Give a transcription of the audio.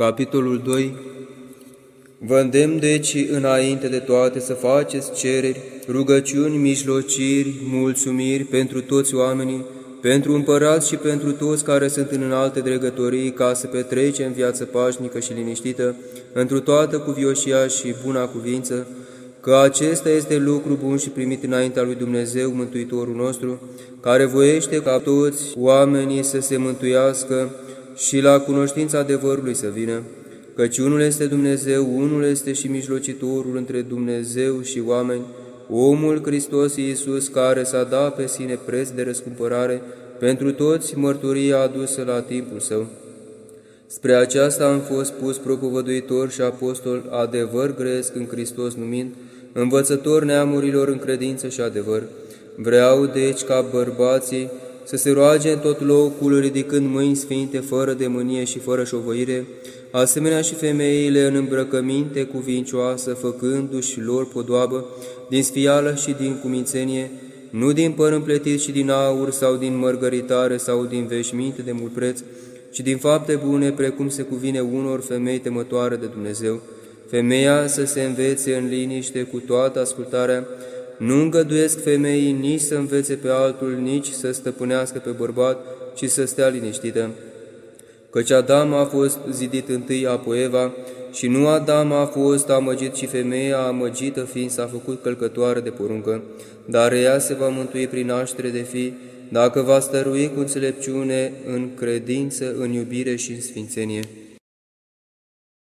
Capitolul 2 Vă îndemn deci înainte de toate să faceți cereri, rugăciuni, mijlociri, mulțumiri pentru toți oamenii, pentru împărați și pentru toți care sunt în alte dregătorii, ca să petrecem viață pașnică și liniștită, întru toată cuvioșia și buna cuvință, că acesta este lucru bun și primit înaintea lui Dumnezeu, Mântuitorul nostru, care voiește ca toți oamenii să se mântuiască și la cunoștința adevărului să vină, căci unul este Dumnezeu, unul este și mijlocitorul între Dumnezeu și oameni, omul Hristos Iisus, care s-a dat pe sine preț de răscumpărare pentru toți mărturia adusă la timpul său. Spre aceasta am fost pus propovăduitor și apostol adevăr gresc în Hristos numind, învățător neamurilor în credință și adevăr. Vreau deci ca bărbații să se roage în tot locul, ridicând mâini sfinte, fără de mânie și fără șovăire, asemenea și femeile în îmbrăcăminte cuvincioasă, făcându-și lor podoabă din sfială și din cumințenie, nu din păr împletit și din aur sau din mărgăritare sau din veșminte de mult preț, ci din fapte bune, precum se cuvine unor femei temătoare de Dumnezeu. Femeia să se învețe în liniște cu toată ascultarea, nu îngăduiesc femeii nici să învețe pe altul, nici să stăpânească pe bărbat, ci să stea liniștită. Căci Adam a fost zidit întâi, apoi Eva, și nu Adam a fost amăgit, ci femeia amăgită fiind s-a făcut călcătoare de poruncă, dar ea se va mântui prin naștere de fi, dacă va stărui cu înțelepciune în credință, în iubire și în sfințenie.